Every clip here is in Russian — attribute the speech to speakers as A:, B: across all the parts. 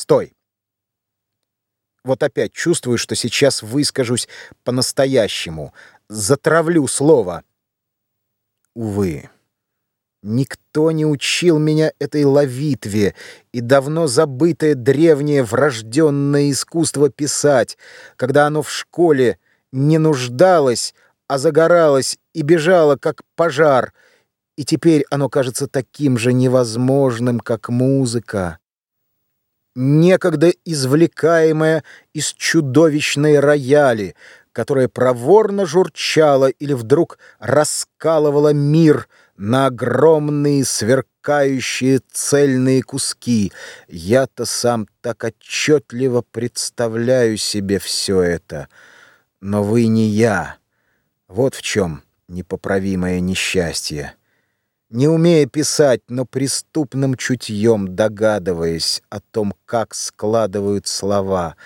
A: Стой! Вот опять чувствую, что сейчас выскажусь по-настоящему, затравлю слово. Увы, никто не учил меня этой ловитве, и давно забытое древнее врожденное искусство писать, когда оно в школе не нуждалось, а загоралось и бежало, как пожар, и теперь оно кажется таким же невозможным, как музыка некогда извлекаемая из чудовищной рояли, которая проворно журчала или вдруг раскалывала мир на огромные сверкающие цельные куски. Я-то сам так отчетливо представляю себе все это. Но вы не я. Вот в чем непоправимое несчастье не умея писать, но преступным чутьем догадываясь о том, как складывают слова,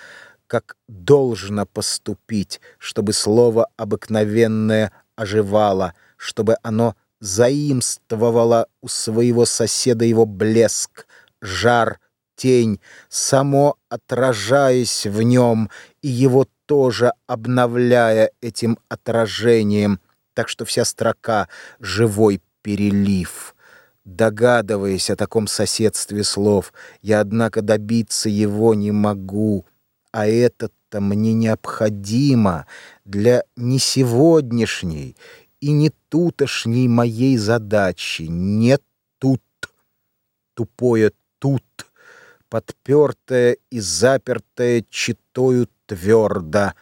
A: как должно поступить, чтобы слово обыкновенное оживало, чтобы оно заимствовало у своего соседа его блеск, жар, тень, само отражаясь в нем и его тоже обновляя этим отражением, так что вся строка живой перелив. Догадываясь о таком соседстве слов, я, однако, добиться его не могу, а это-то мне необходимо для не сегодняшней и не тутошней моей задачи. Не тут, тупое тут, подпертое и запертое читою твердо,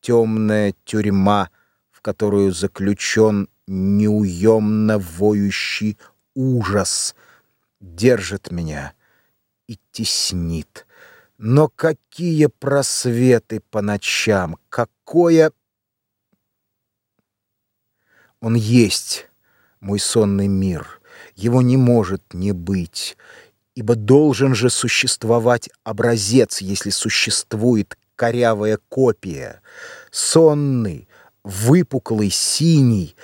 A: темная тюрьма, в которую заключен неуемно воющий ужас держит меня и теснит. Но какие просветы по ночам, какое... Он есть, мой сонный мир, его не может не быть, ибо должен же существовать образец, если существует корявая копия. Сонный, выпуклый, синий,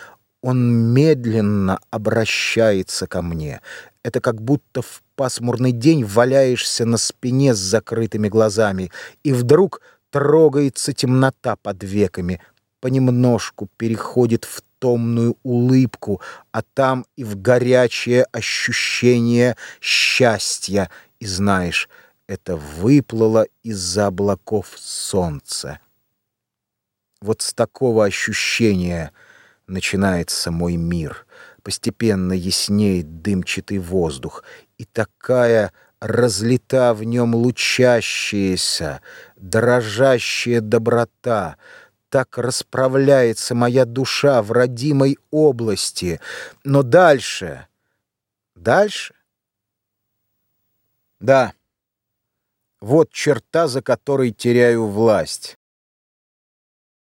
A: он медленно обращается ко мне. Это как будто в пасмурный день валяешься на спине с закрытыми глазами, и вдруг трогается темнота под веками, понемножку переходит в томную улыбку, а там и в горячее ощущение счастья. И знаешь, это выплыло из-за облаков солнце. Вот с такого ощущения — начинается мой мир. Постепенно яснеет дымчатый воздух, и такая разлита в нем лучащаяся, дрожащая доброта, так расправляется моя душа в родимой области. Но дальше, дальше? Да, вот черта, за которой теряю власть.